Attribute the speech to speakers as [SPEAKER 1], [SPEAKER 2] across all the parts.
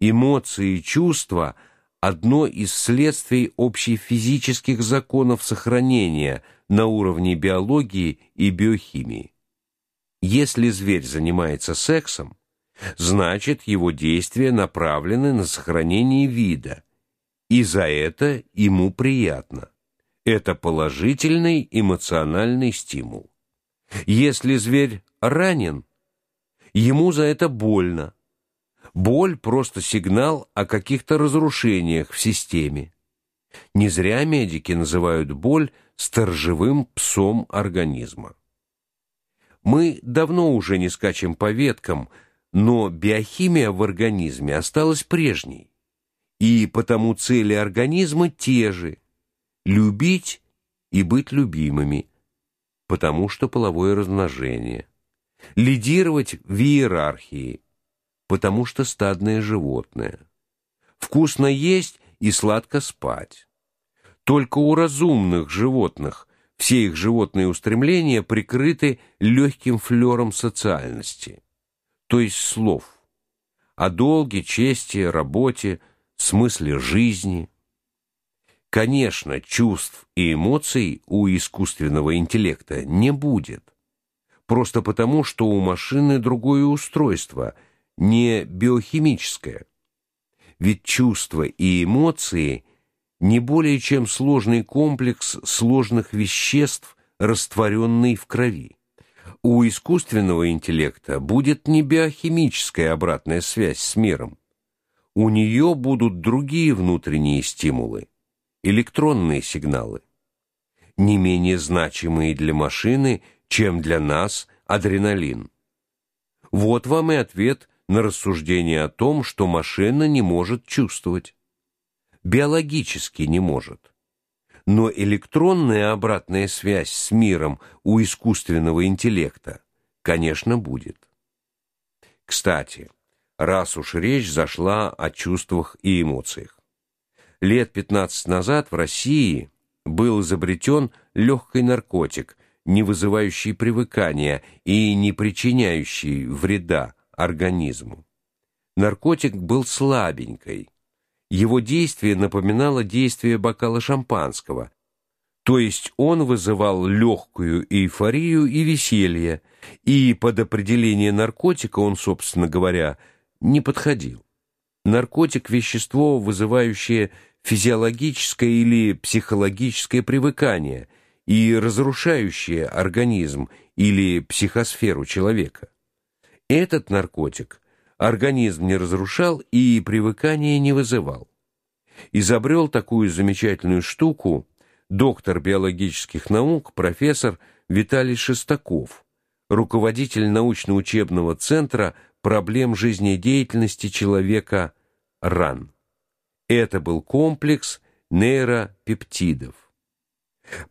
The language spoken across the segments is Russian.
[SPEAKER 1] Эмоции и чувства одно из следствий общефизических законов сохранения на уровне биологии и биохимии. Если зверь занимается сексом, значит, его действия направлены на сохранение вида, и за это ему приятно. Это положительный эмоциональный стимул. Если зверь ранен, ему за это больно. Боль просто сигнал о каких-то разрушениях в системе. Не зря медики называют боль сторожевым псом организма. Мы давно уже не скачем по веткам, но биохимия в организме осталась прежней. И потому цели организма те же – любить и быть любимыми, потому что половое размножение, лидировать в иерархии, потому что стадное животное, вкусно есть и сладко спать. Только у разумных животных все их животные устремления прикрыты легким флером социальности, то есть слов, о долге, чести, работе, смысле жизни. Конечно, чувств и эмоций у искусственного интеллекта не будет. Просто потому, что у машины другое устройство, не биохимическое. Ведь чувства и эмоции не более чем сложный комплекс сложных веществ, растворенный в крови. У искусственного интеллекта будет не биохимическая обратная связь с миром, у нее будут другие внутренние стимулы, электронные сигналы, не менее значимые для машины, чем для нас адреналин. Вот вам и ответ на рассуждение о том, что машина не может чувствовать. Биологически не может. Но электронная обратная связь с миром у искусственного интеллекта, конечно, будет. Кстати, раз уж речь зашла о чувствах и эмоциях. Лет 15 назад в России был изобретен легкий наркотик, не вызывающий привыкания и не причиняющий вреда организму. Наркотик был слабенькой. Его действие напоминало действие бокала шампанского, то есть он вызывал легкую эйфорию и веселье, и под определение наркотика он, собственно говоря, не подходил. Наркотик – вещество, вызывающее физиологическое или психологическое привыкание и разрушающее организм или психосферу человека. Этот наркотик организм не разрушал и привыкание не вызывал. Изобрел такую замечательную штуку доктор биологических наук, профессор Виталий Шестаков, руководитель научно-учебного центра проблем жизнедеятельности человека РАН. Это был комплекс нейропептидов.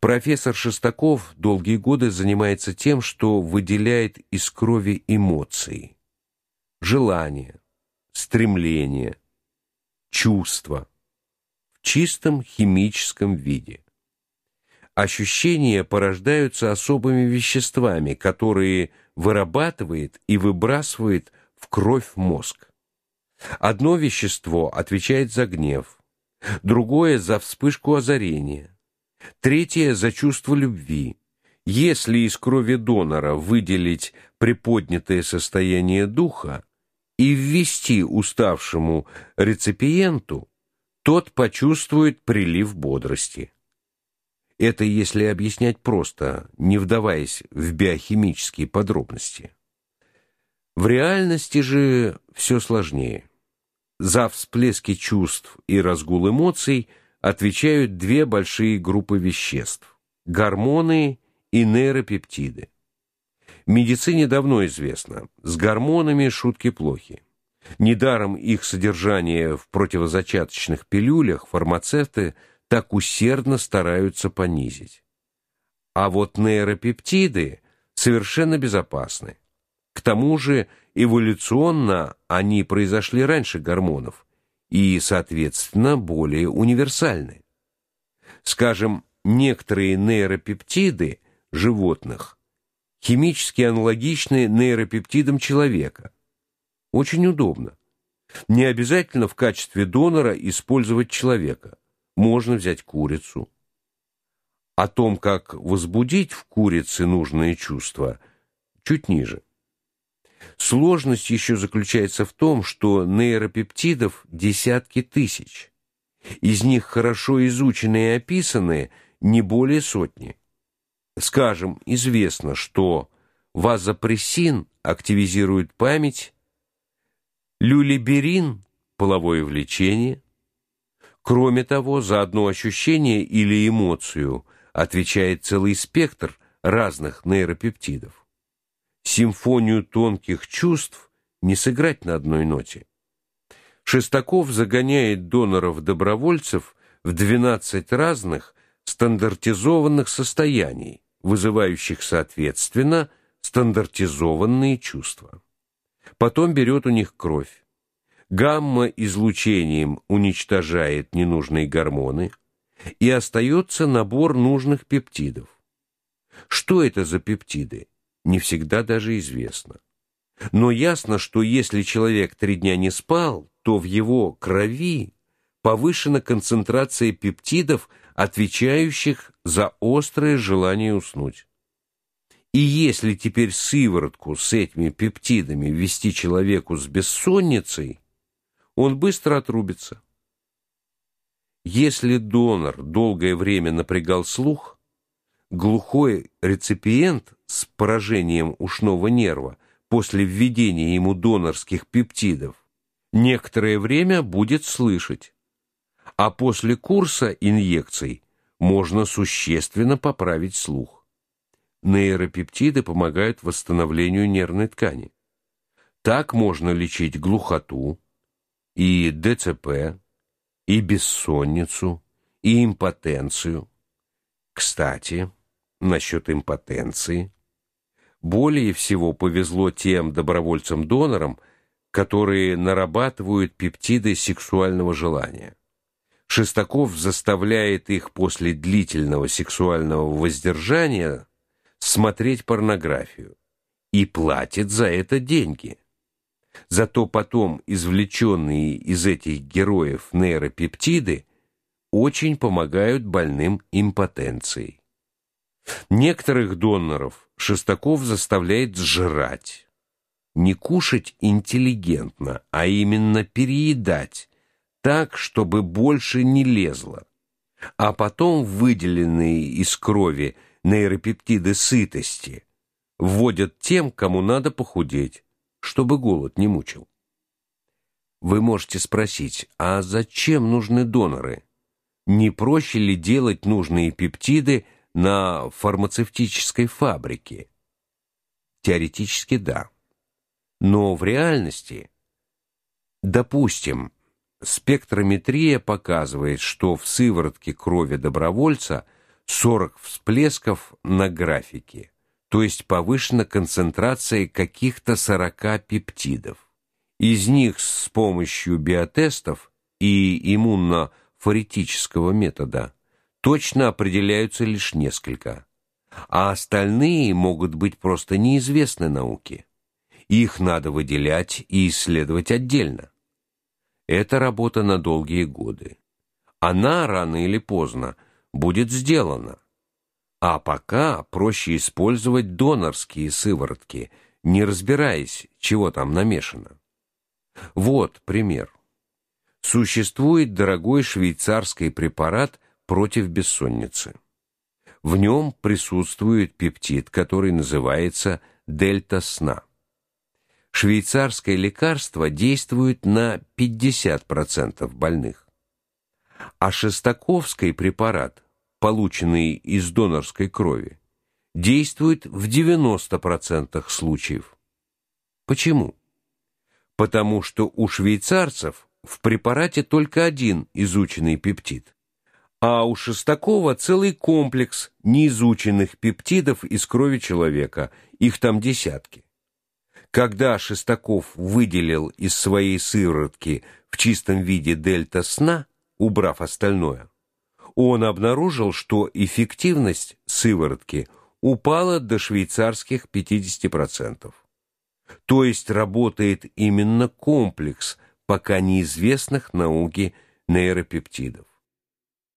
[SPEAKER 1] Профессор Шестаков долгие годы занимается тем, что выделяет из крови эмоции, желания, стремления, чувства в чистом химическом виде. Ощущения порождаются особыми веществами, которые вырабатывает и выбрасывает в кровь мозг. Одно вещество отвечает за гнев, другое за вспышку озарения, третье за чувство любви. Если из крови донора выделить приподнятое состояние духа и ввести уставшему реципиенту, тот почувствует прилив бодрости. Это если объяснять просто, не вдаваясь в биохимические подробности. В реальности же все сложнее. За всплески чувств и разгул эмоций отвечают две большие группы веществ – гормоны и нейропептиды. Медицине давно известно, с гормонами шутки плохи. Недаром их содержание в противозачаточных пилюлях фармацевты – так усердно стараются понизить. А вот нейропептиды совершенно безопасны. К тому же эволюционно они произошли раньше гормонов и, соответственно, более универсальны. Скажем, некоторые нейропептиды животных химически аналогичны нейропептидам человека. Очень удобно. Не обязательно в качестве донора использовать человека. Можно взять курицу. О том, как возбудить в курице нужные чувства, чуть ниже. Сложность еще заключается в том, что нейропептидов десятки тысяч. Из них хорошо изученные и описанные не более сотни. Скажем, известно, что вазопрессин активизирует память, люлиберин половое влечение. Кроме того, за одно ощущение или эмоцию отвечает целый спектр разных нейропептидов. Симфонию тонких чувств не сыграть на одной ноте. Шестаков загоняет доноров-добровольцев в 12 разных стандартизованных состояний, вызывающих соответственно стандартизованные чувства. Потом берет у них кровь. Гамма-излучением уничтожает ненужные гормоны, и остается набор нужных пептидов. Что это за пептиды? Не всегда даже известно. Но ясно, что если человек три дня не спал, то в его крови повышена концентрация пептидов, отвечающих за острое желание уснуть. И если теперь сыворотку с этими пептидами ввести человеку с бессонницей, он быстро отрубится. Если донор долгое время напрягал слух, глухой реципиент с поражением ушного нерва после введения ему донорских пептидов некоторое время будет слышать, а после курса инъекций можно существенно поправить слух нейропептиды помогают восстановлению нервной ткани. Так можно лечить глухоту и ДЦП, и бессонницу, и импотенцию. Кстати, насчет импотенции. Более всего повезло тем добровольцам-донорам, которые нарабатывают пептиды сексуального желания. Шестаков заставляет их после длительного сексуального воздержания смотреть порнографию и платит за это деньги. Зато потом извлеченные из этих героев нейропептиды очень помогают больным импотенцией. Некоторых доноров Шестаков заставляет сжирать. Не кушать интеллигентно, а именно переедать, так, чтобы больше не лезло. А потом выделенные из крови нейропептиды сытости вводят тем, кому надо похудеть, чтобы голод не мучил. Вы можете спросить, а зачем нужны доноры? Не проще ли делать нужные пептиды на фармацевтической фабрике? Теоретически да. Но в реальности, допустим, спектрометрия показывает, что в сыворотке крови добровольца – 40 всплесков на графике, то есть повышена концентрация каких-то 40 пептидов. Из них с помощью биотестов и иммунофоретического метода точно определяются лишь несколько, а остальные могут быть просто неизвестны науке. Их надо выделять и исследовать отдельно. Это работа на долгие годы. Она рано или поздно будет сделано. А пока проще использовать донорские сыворотки, не разбираясь, чего там намешано. Вот пример. Существует дорогой швейцарский препарат против бессонницы. В нем присутствует пептид, который называется дельта-сна. Швейцарское лекарство действует на 50% больных. А шестаковский препарат полученный из донорской крови, действует в 90% случаев. Почему? Потому что у швейцарцев в препарате только один изученный пептид, а у Шестакова целый комплекс неизученных пептидов из крови человека, их там десятки. Когда Шестаков выделил из своей сыворотки в чистом виде дельта сна, убрав остальное, он обнаружил, что эффективность сыворотки упала до швейцарских 50%. То есть работает именно комплекс пока неизвестных науке нейропептидов.